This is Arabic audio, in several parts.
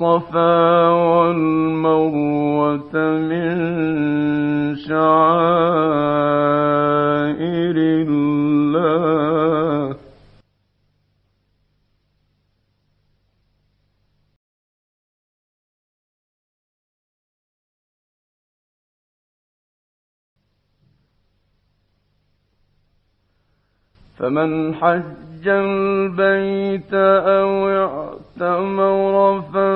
الصفا والمروة من شعائر الله. فمن حج البيت أو اعتمر فلا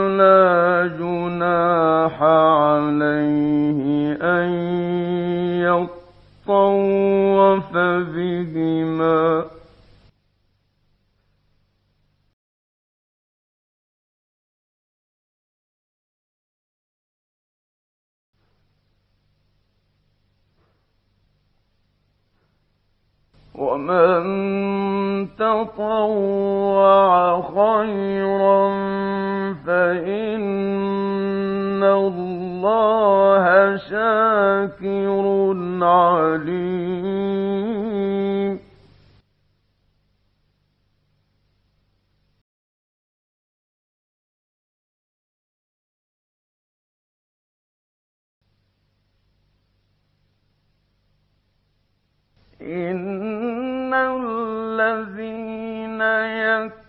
الذين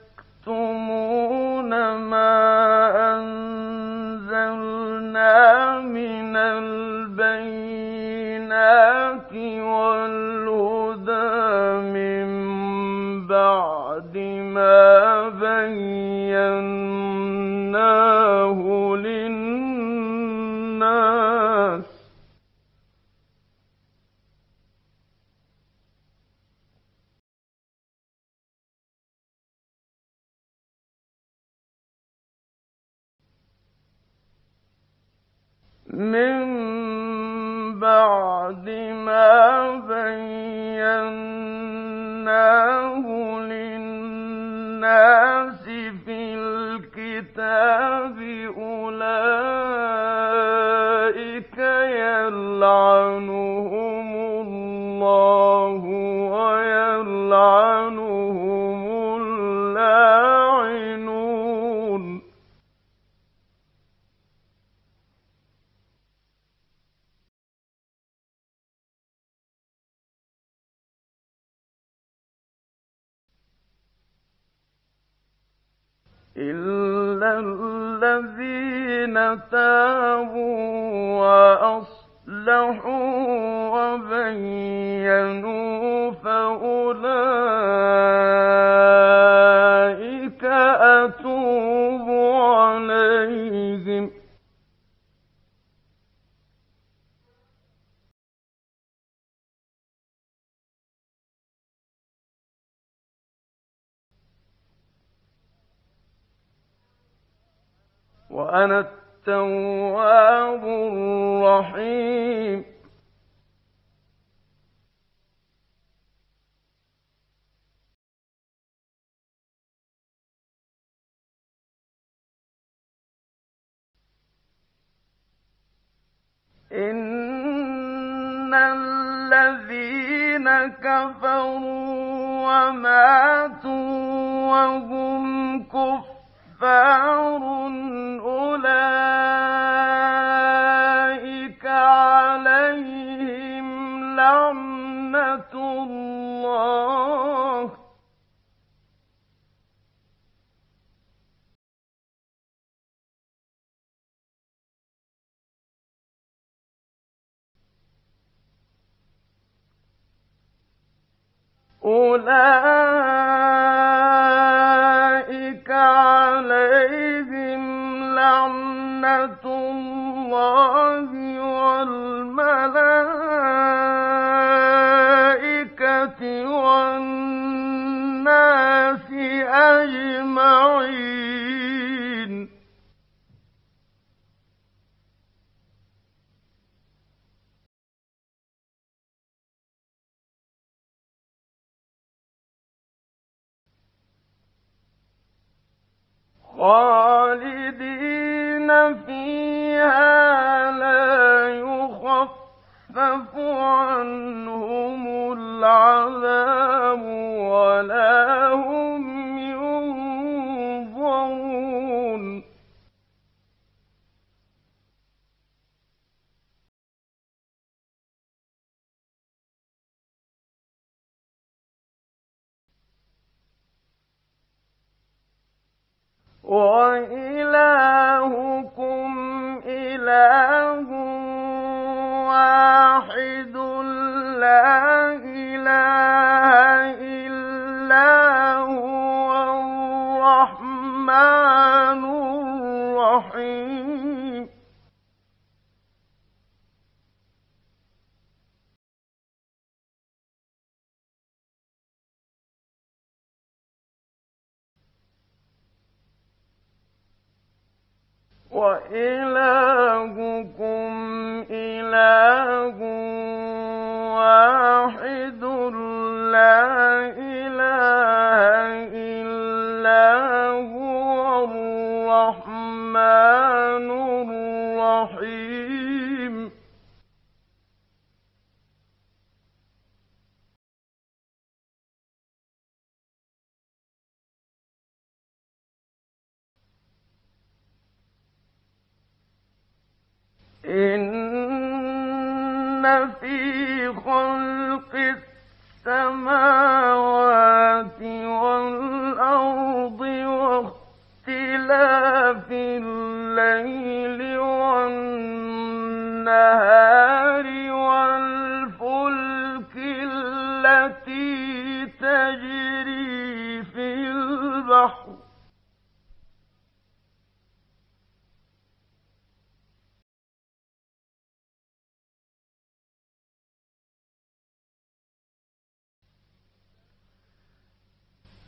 ويلعنهم اللاعنون. إلا الذين تابوا وأصلحوا وبينوا التواب الرحيم. إن الذين كفروا وماتوا وهم كفار أولئك أولئك عليهم لعنة الله والملائكة إله إن في خلق السماوات والأرض واختلاف الليل والنهار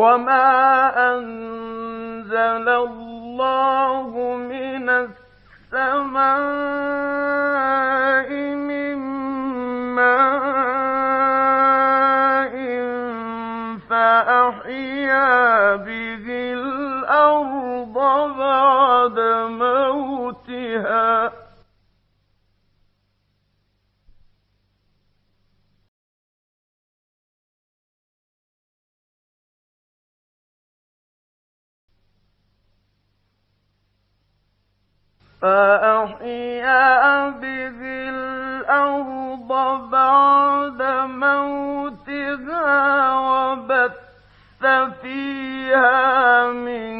وما أنزل الله من السماء فأحيا به الأرض بعد موتها وبث فيها من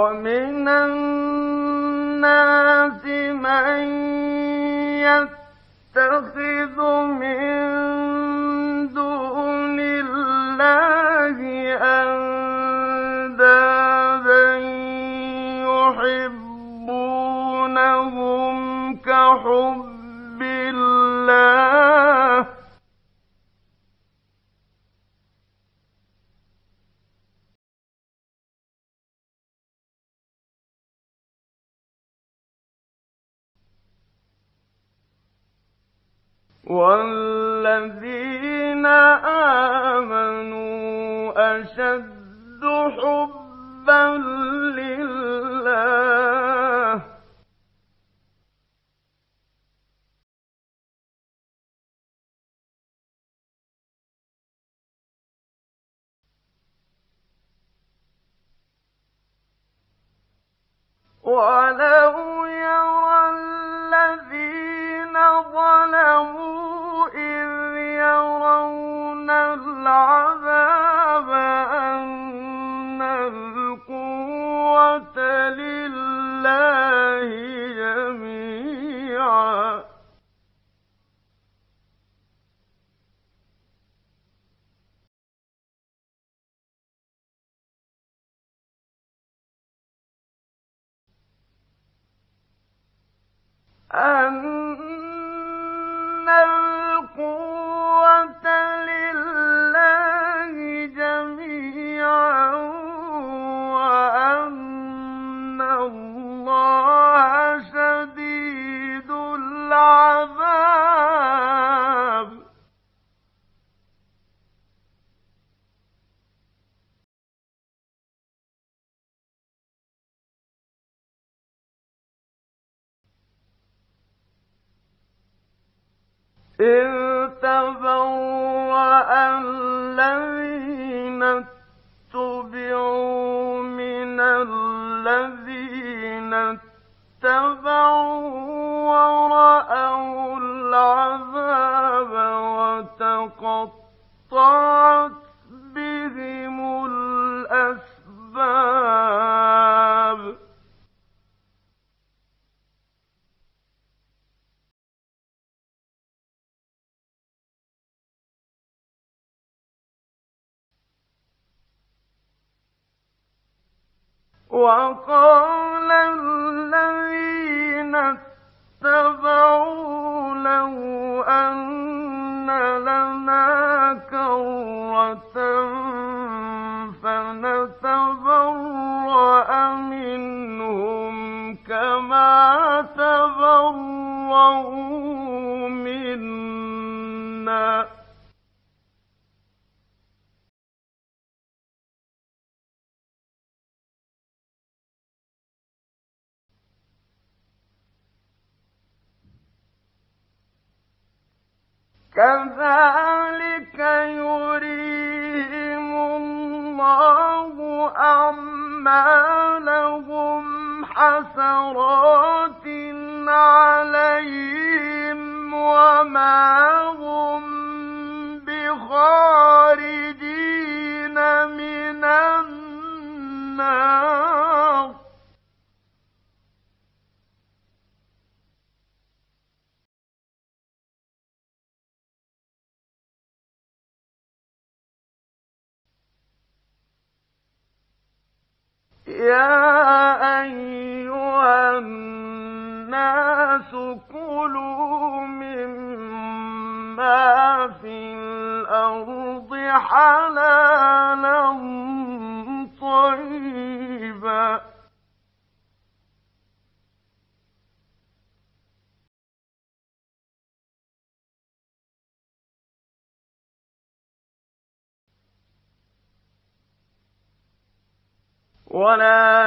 ومن الناس من يتخذ من دون الله والذين آمنوا أشد حبا Oh. وقال الذين استوى كذلك يريهم الله أعمالهم حسرات على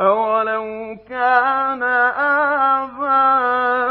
أولو كان آباؤهم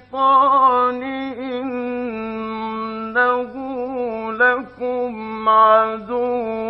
الشيطان إنه لكم عدو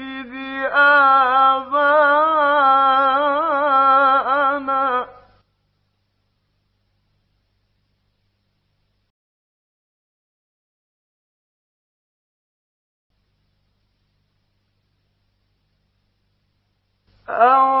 أولو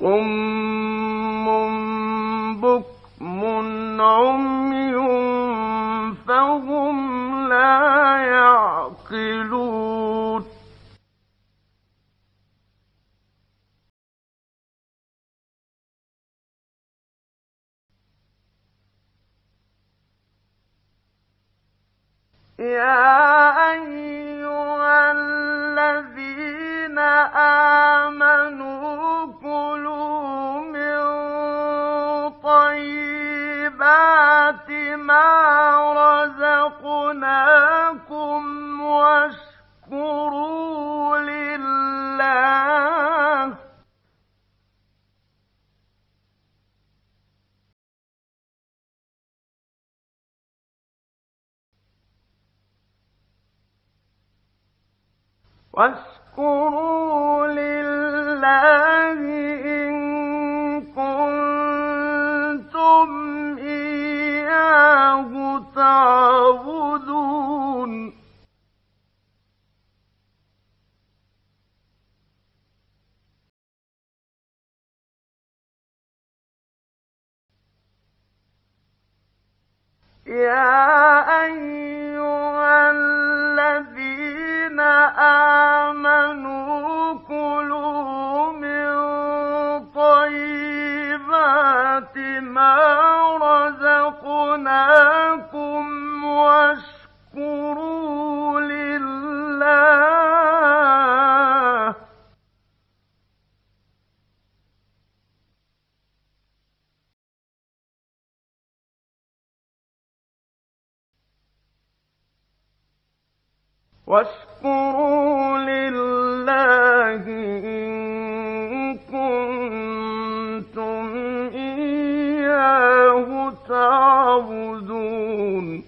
صم بكم عمي فهم لا يعقلون. يا أيها يا واشكروا لله إن كنتم إياه تعبدون.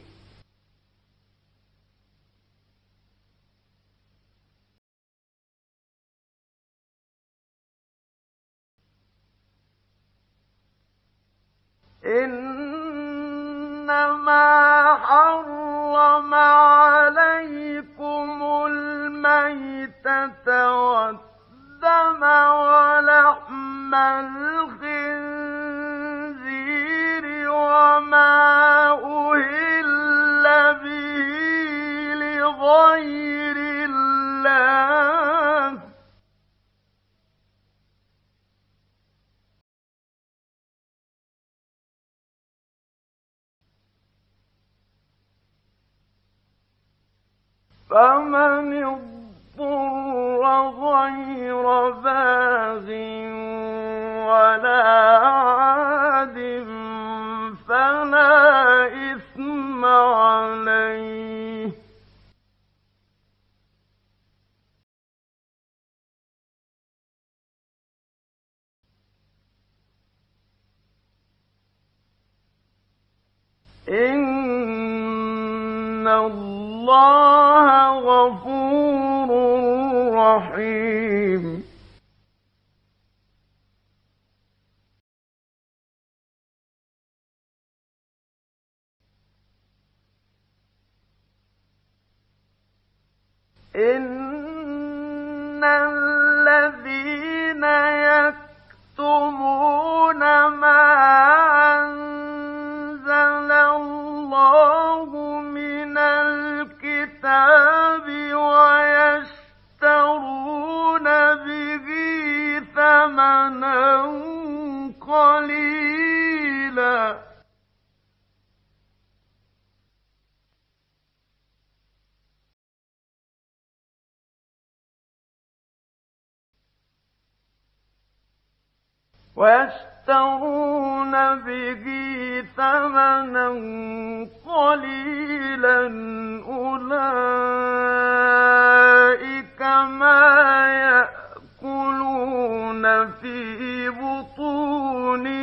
إنما حرم إن الله غفور رحيم ويشترون به ثمنا قليلا أولئك ما يأكلون في بطونهم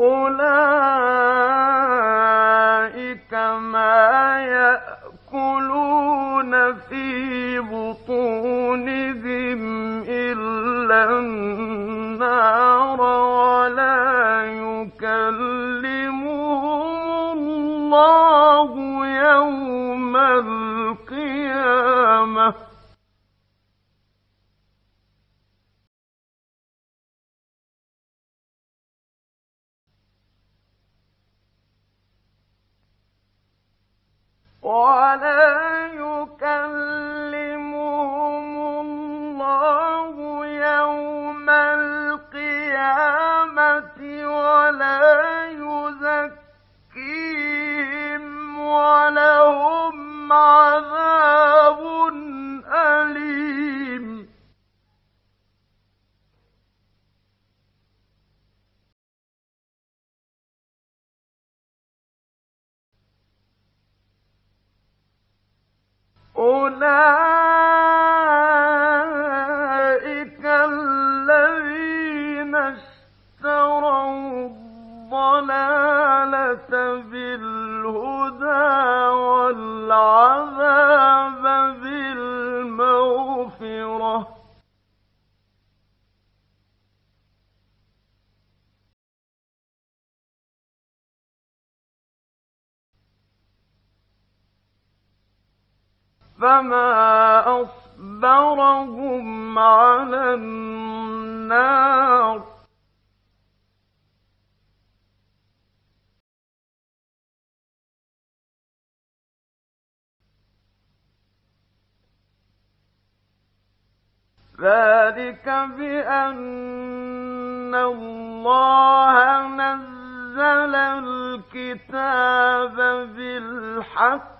أولئك ما يأكلون في بطونهم إلا النار. ولا فما أصبرهم على النار ذلك بأن الله نزل الكتاب بالحق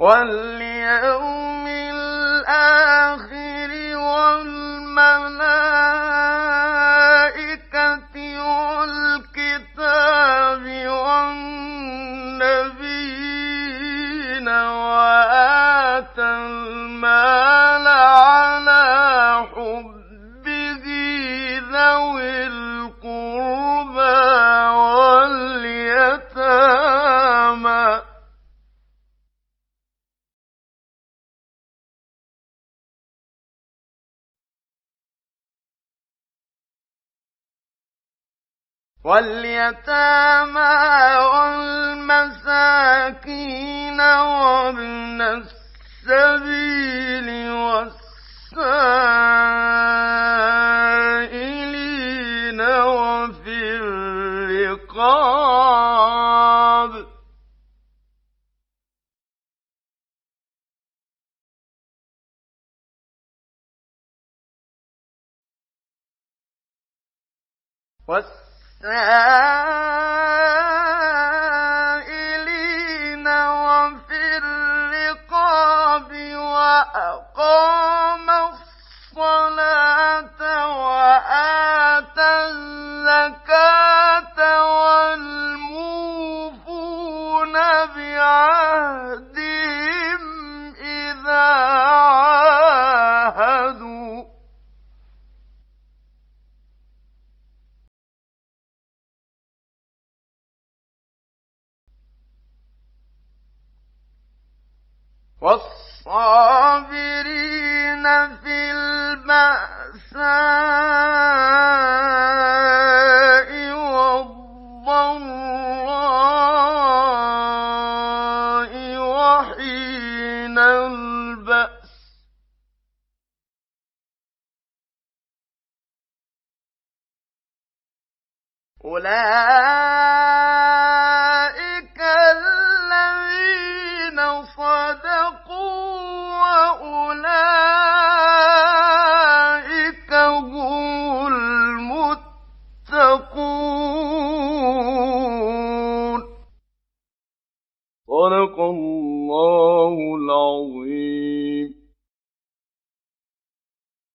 واليوم واليتامى والمساكين وابن السبيل والسائلين وفي الرقاب. والسائلين Ah. والصابرين في البأساء